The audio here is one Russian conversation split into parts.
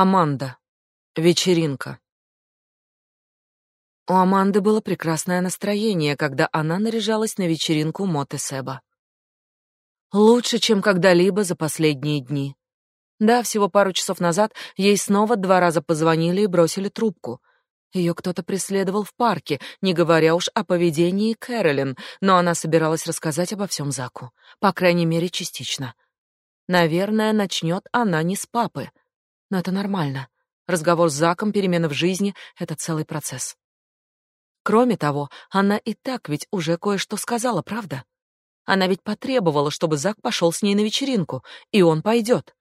Аманда. Вечеринка. У Аманды было прекрасное настроение, когда она наряжалась на вечеринку Моты Себа. Лучше, чем когда-либо за последние дни. Да, всего пару часов назад ей снова два раза позвонили и бросили трубку. Ее кто-то преследовал в парке, не говоря уж о поведении Кэролин, но она собиралась рассказать обо всем Заку, по крайней мере, частично. Наверное, начнет она не с папы, но это нормально. Разговор с Заком, перемены в жизни — это целый процесс. Кроме того, она и так ведь уже кое-что сказала, правда? Она ведь потребовала, чтобы Зак пошел с ней на вечеринку, и он пойдет.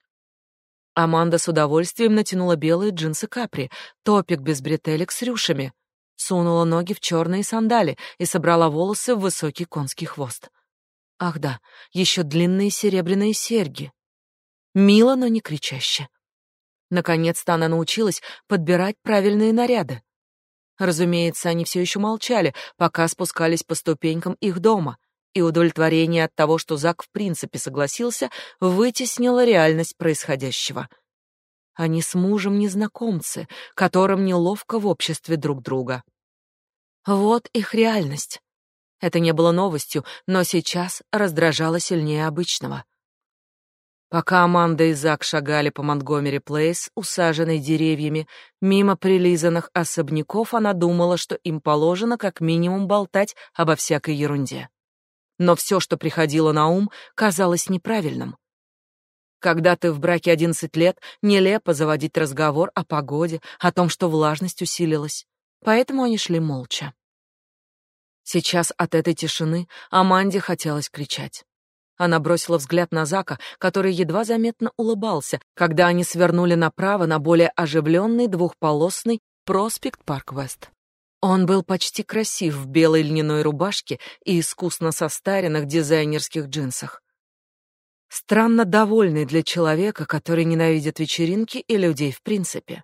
Аманда с удовольствием натянула белые джинсы капри, топик без бретелек с рюшами, сунула ноги в черные сандали и собрала волосы в высокий конский хвост. Ах да, еще длинные серебряные серьги. Мило, но не кричаще. Наконец-то она научилась подбирать правильные наряды. Разумеется, они все еще молчали, пока спускались по ступенькам их дома, и удовлетворение от того, что Зак в принципе согласился, вытеснило реальность происходящего. Они с мужем незнакомцы, которым неловко в обществе друг друга. Вот их реальность. Это не было новостью, но сейчас раздражало сильнее обычного. Пока Аманда и Зак шагали по Монтгомери Плейс, усаженной деревьями, мимо прилизанных особняков, она думала, что им положено как минимум болтать обо всякой ерунде. Но все, что приходило на ум, казалось неправильным. Когда ты в браке 11 лет, нелепо заводить разговор о погоде, о том, что влажность усилилась. Поэтому они шли молча. Сейчас от этой тишины Аманде хотелось кричать. Она бросила взгляд на Зака, который едва заметно улыбался, когда они свернули направо на более оживленный двухполосный проспект Парк-Вест. Он был почти красив в белой льняной рубашке и искусно состаренных дизайнерских джинсах. Странно довольный для человека, который ненавидит вечеринки и людей в принципе.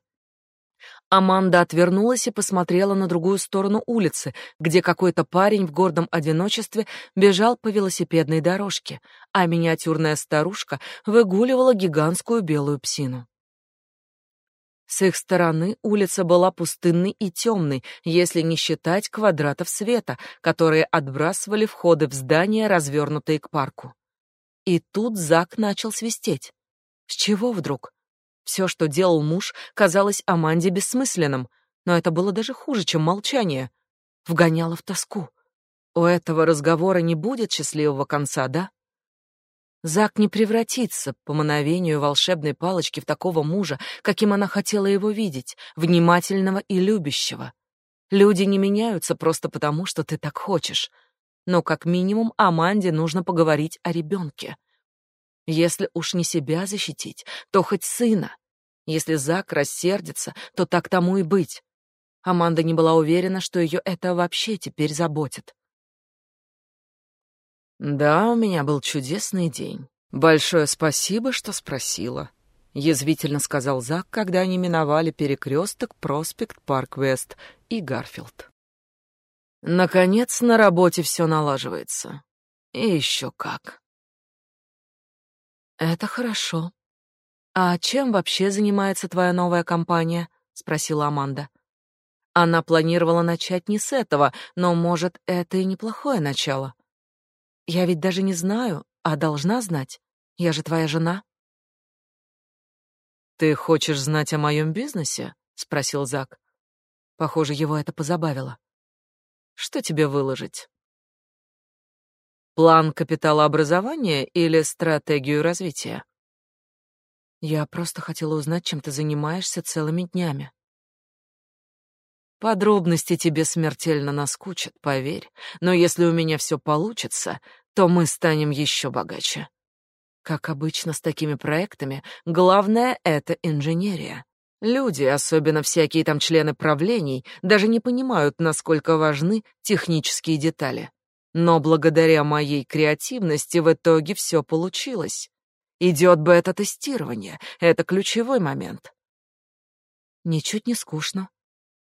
Аманда отвернулась и посмотрела на другую сторону улицы, где какой-то парень в гордом одиночестве бежал по велосипедной дорожке, а миниатюрная старушка выгуливала гигантскую белую псину. С их стороны улица была пустынной и темной, если не считать квадратов света, которые отбрасывали входы в здания, развернутые к парку. И тут Зак начал свистеть. С чего вдруг? Все, что делал муж, казалось Аманде бессмысленным, но это было даже хуже, чем молчание. Вгоняло в тоску. У этого разговора не будет счастливого конца, да? Зак не превратится по мановению волшебной палочки в такого мужа, каким она хотела его видеть, внимательного и любящего. Люди не меняются просто потому, что ты так хочешь. Но как минимум Аманде нужно поговорить о ребенке. Если уж не себя защитить, то хоть сына. Если Зак рассердится, то так тому и быть. Аманда не была уверена, что ее это вообще теперь заботит. Да, у меня был чудесный день. Большое спасибо, что спросила, язвительно сказал Зак, когда они миновали перекресток Проспект Парк-Вест и Гарфилд. Наконец на работе все налаживается. И еще как. Это хорошо. А чем вообще занимается твоя новая компания? спросила Аманда. Она планировала начать не с этого, но, может, это и неплохое начало. Я ведь даже не знаю, а должна знать. Я же твоя жена. Ты хочешь знать о моем бизнесе? спросил Зак. Похоже, его это позабавило. Что тебе выложить? План капиталообразования или стратегию развития? Я просто хотела узнать, чем ты занимаешься целыми днями. Подробности тебе смертельно наскучат, поверь. Но если у меня все получится, то мы станем еще богаче. Как обычно с такими проектами, главное — это инженерия. Люди, особенно всякие там члены правлений, даже не понимают, насколько важны технические детали. Но благодаря моей креативности в итоге все получилось. Идет бета-тестирование, это ключевой момент. Ничуть не скучно.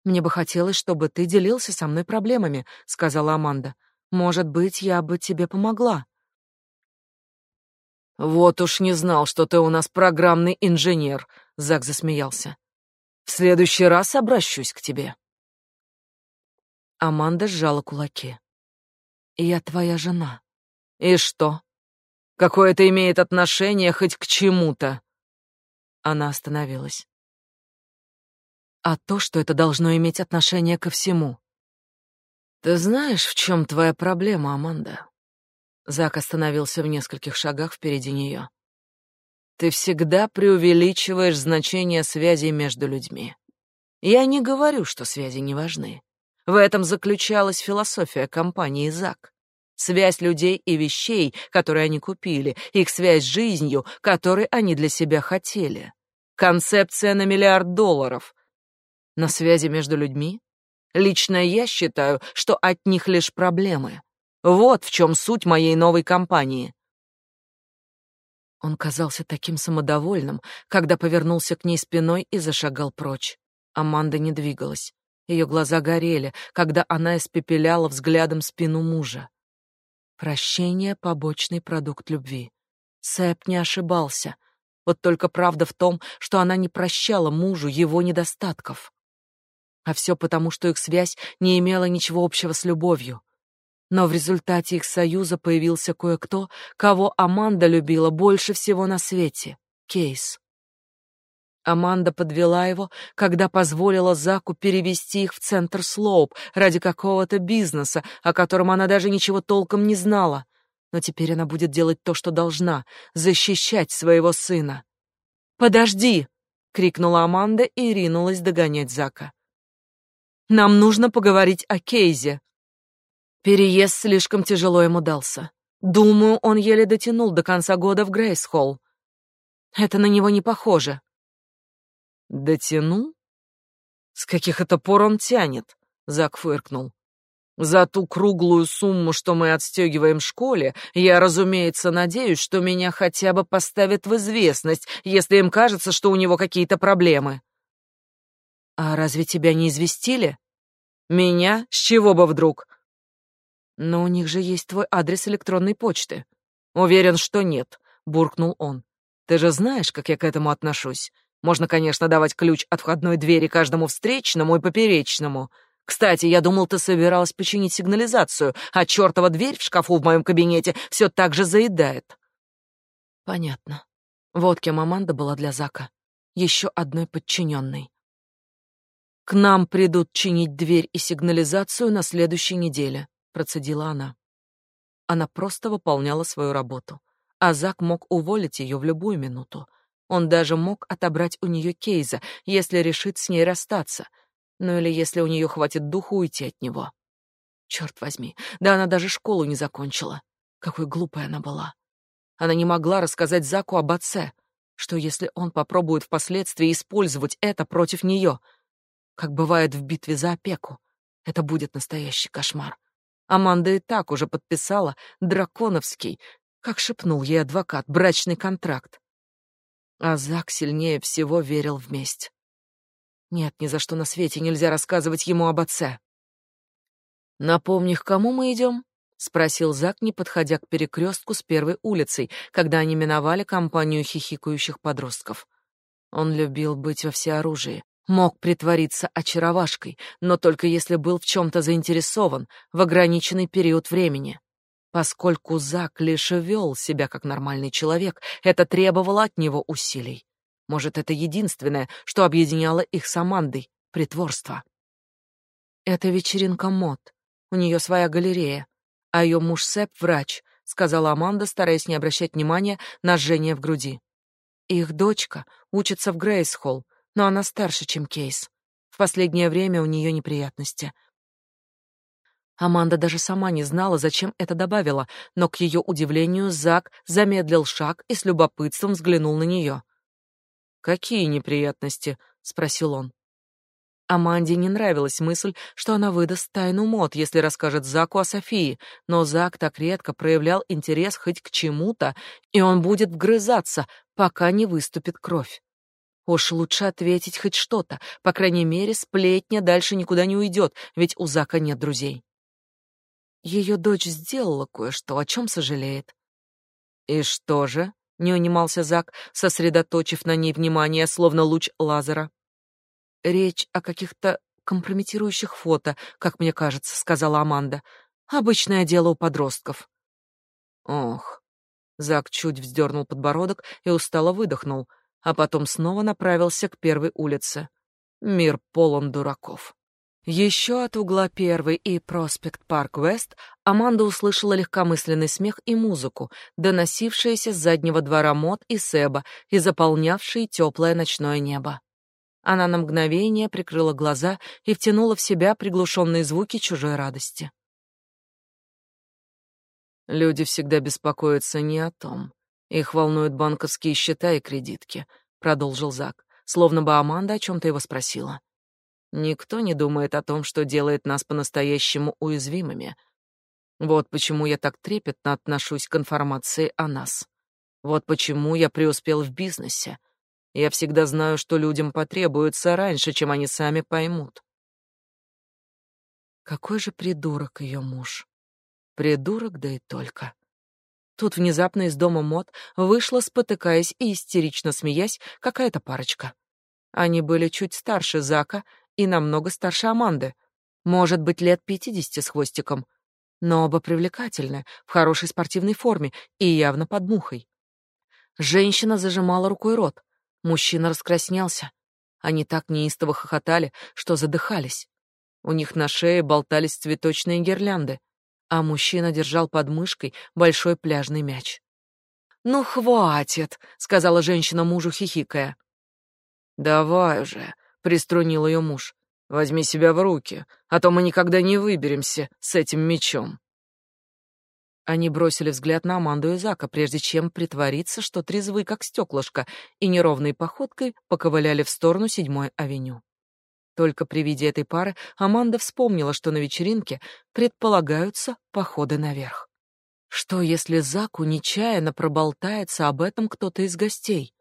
Мне бы хотелось, чтобы ты делился со мной проблемами, сказала Аманда. Может быть, я бы тебе помогла. Вот уж не знал, что ты у нас программный инженер, Зак засмеялся. В следующий раз обращусь к тебе. Аманда сжала кулаки. Я твоя жена. И что? Какое это имеет отношение хоть к чему-то? Она остановилась. А то, что это должно иметь отношение ко всему. Ты знаешь, в чем твоя проблема, Аманда? Зак остановился в нескольких шагах впереди нее. Ты всегда преувеличиваешь значение связей между людьми. Я не говорю, что связи не важны. В этом заключалась философия компании ЗАК. Связь людей и вещей, которые они купили, их связь с жизнью, которой они для себя хотели. Концепция на миллиард долларов. На связи между людьми? Лично я считаю, что от них лишь проблемы. Вот в чем суть моей новой компании. Он казался таким самодовольным, когда повернулся к ней спиной и зашагал прочь. Аманда не двигалась. Ее глаза горели, когда она испепеляла взглядом спину мужа. Прощение — побочный продукт любви. Сэп не ошибался. Вот только правда в том, что она не прощала мужу его недостатков. А все потому, что их связь не имела ничего общего с любовью. Но в результате их союза появился кое-кто, кого Аманда любила больше всего на свете — Кейс. Аманда подвела его, когда позволила Заку перевести их в центр Слоуп ради какого-то бизнеса, о котором она даже ничего толком не знала. Но теперь она будет делать то, что должна — защищать своего сына. «Подожди!» — крикнула Аманда и ринулась догонять Зака. «Нам нужно поговорить о Кейзе». Переезд слишком тяжело ему дался. Думаю, он еле дотянул до конца года в Грейс-Холл. Это на него не похоже. Дотянул? С каких это пор он тянет? Зак фыркнул. За ту круглую сумму, что мы отстегиваем в школе, я, разумеется, надеюсь, что меня хотя бы поставят в известность, если им кажется, что у него какие-то проблемы. А разве тебя не известили? Меня? С чего бы вдруг? Но у них же есть твой адрес электронной почты. Уверен, что нет, буркнул он. Ты же знаешь, как я к этому отношусь. Можно, конечно, давать ключ от входной двери каждому встречному и поперечному. Кстати, я думал, ты собиралась починить сигнализацию, а чертова дверь в шкафу в моем кабинете все так же заедает. Понятно. Вот кем Аманда была для Зака. Еще одной подчиненной. К нам придут чинить дверь и сигнализацию на следующей неделе процедила она. Она просто выполняла свою работу, а Зак мог уволить ее в любую минуту. Он даже мог отобрать у нее Кейза, если решит с ней расстаться, ну или если у нее хватит духу уйти от него. Черт возьми, да она даже школу не закончила. Какой глупой она была. Она не могла рассказать Заку об отце, что если он попробует впоследствии использовать это против нее, как бывает в битве за опеку. Это будет настоящий кошмар. Аманда и так уже подписала драконовский, как шепнул ей адвокат, брачный контракт. А Зак сильнее всего верил в месть. Нет, ни за что на свете нельзя рассказывать ему об отце. «Напомни, к кому мы идем?» — спросил Зак, не подходя к перекрестку с первой улицей, когда они миновали компанию хихикающих подростков. Он любил быть во всеоружии, Мог притвориться очаровашкой, но только если был в чем-то заинтересован в ограниченный период времени. Поскольку Зак лишь вел себя как нормальный человек, это требовало от него усилий. Может, это единственное, что объединяло их с Амандой — притворство. «Это вечеринка мод. У нее своя галерея, а ее муж Сэп — врач», — сказала Аманда, стараясь не обращать внимания на жжение в груди. «Их дочка учится в Грейс-Холл, но она старше, чем Кейс. В последнее время у нее неприятности. Аманда даже сама не знала, зачем это добавила, но к ее удивлению Зак замедлил шаг и с любопытством взглянул на нее. «Какие неприятности?» — спросил он. Аманде не нравилась мысль, что она выдаст тайну мод, если расскажет Заку о Софии, но Зак так редко проявлял интерес хоть к чему-то, и он будет вгрызаться, пока не выступит кровь. Уж лучше ответить хоть что-то, по крайней мере, сплетня дальше никуда не уйдет, ведь у Зака нет друзей. Ее дочь сделала кое-что, о чем сожалеет. И что же? Не унимался Зак, сосредоточив на ней внимание, словно луч лазера. речь о каких-то компрометирующих фото, как мне кажется, сказала Аманда. Обычное дело у подростков. Ох. Зак чуть вздернул подбородок и устало выдохнул, а потом снова направился к первой улице. Мир полон дураков. Еще от угла первый и Проспект Парк Вест Аманда услышала легкомысленный смех и музыку, доносившиеся с заднего двора Мод и Себа и заполнявшие теплое ночное небо. Она на мгновение прикрыла глаза и втянула в себя приглушенные звуки чужой радости. Люди всегда беспокоятся не о том. Их волнуют банковские счета и кредитки, продолжил Зак, словно бы Аманда о чем то его спросила. Никто не думает о том, что делает нас по-настоящему уязвимыми. Вот почему я так трепетно отношусь к информации о нас. Вот почему я преуспел в бизнесе. Я всегда знаю, что людям потребуется раньше, чем они сами поймут. Какой же придурок ее муж. Придурок, да и только. Тут внезапно из дома Мод вышла, спотыкаясь и истерично смеясь, какая-то парочка. Они были чуть старше Зака и намного старше Аманды. Может быть, лет пятидесяти с хвостиком. Но оба привлекательны, в хорошей спортивной форме и явно под мухой. Женщина зажимала рукой рот. Мужчина раскраснелся. Они так неистово хохотали, что задыхались. У них на шее болтались цветочные гирлянды а мужчина держал под мышкой большой пляжный мяч. «Ну, хватит», — сказала женщина мужу, хихикая. «Давай уже», — приструнил ее муж. «Возьми себя в руки, а то мы никогда не выберемся с этим мячом». Они бросили взгляд на Аманду и Зака, прежде чем притвориться, что трезвы, как стеклышко, и неровной походкой поковыляли в сторону седьмой авеню. Только при виде этой пары Аманда вспомнила, что на вечеринке предполагаются походы наверх. Что, если Заку нечаянно проболтается об этом кто-то из гостей?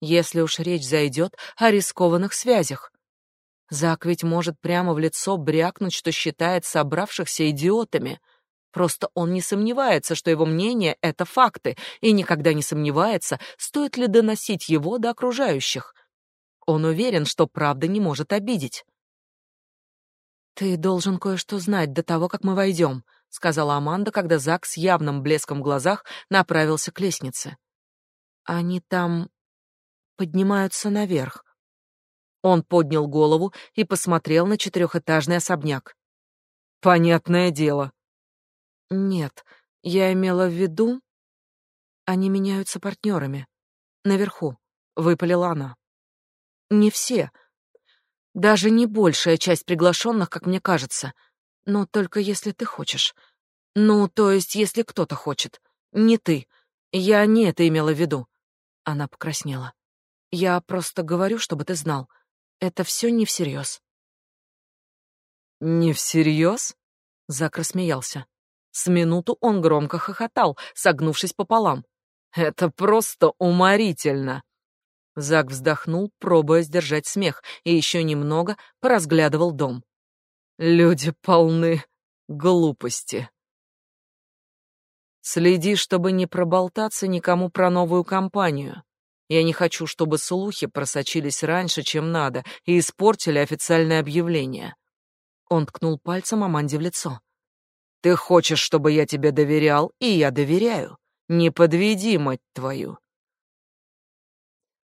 Если уж речь зайдет о рискованных связях? Зак ведь может прямо в лицо брякнуть, что считает собравшихся идиотами. Просто он не сомневается, что его мнение — это факты, и никогда не сомневается, стоит ли доносить его до окружающих. Он уверен, что правда не может обидеть. «Ты должен кое-что знать до того, как мы войдем», — сказала Аманда, когда Зак с явным блеском в глазах направился к лестнице. «Они там поднимаются наверх». Он поднял голову и посмотрел на четырехэтажный особняк. «Понятное дело». «Нет, я имела в виду...» «Они меняются партнерами. Наверху», — выпалила она. Не все. Даже не большая часть приглашенных, как мне кажется. Но только если ты хочешь. Ну, то есть, если кто-то хочет. Не ты. Я не это имела в виду. Она покраснела. Я просто говорю, чтобы ты знал. Это все не всерьез. Не всерьез? Зак рассмеялся. С минуту он громко хохотал, согнувшись пополам. Это просто уморительно. Зак вздохнул, пробуя сдержать смех, и еще немного поразглядывал дом. Люди полны глупости. Следи, чтобы не проболтаться никому про новую компанию. Я не хочу, чтобы слухи просочились раньше, чем надо, и испортили официальное объявление. Он ткнул пальцем Аманде в лицо. Ты хочешь, чтобы я тебе доверял, и я доверяю. Не подведи, мать твою.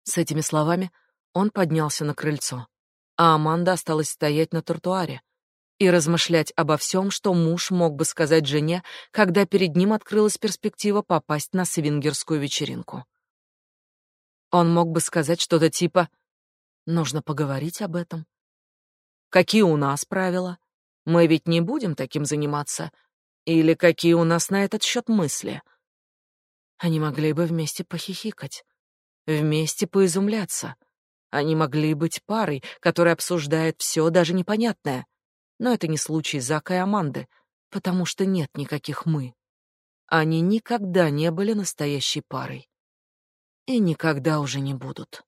С этими словами он поднялся на крыльцо, а Аманда осталась стоять на тротуаре и размышлять обо всем, что муж мог бы сказать жене, когда перед ним открылась перспектива попасть на свингерскую вечеринку. Он мог бы сказать что-то типа «Нужно поговорить об этом». «Какие у нас правила? Мы ведь не будем таким заниматься. Или какие у нас на этот счет мысли?» Они могли бы вместе похихикать вместе поизумляться. Они могли быть парой, которая обсуждает все, даже непонятное. Но это не случай Зака и Аманды, потому что нет никаких «мы». Они никогда не были настоящей парой. И никогда уже не будут.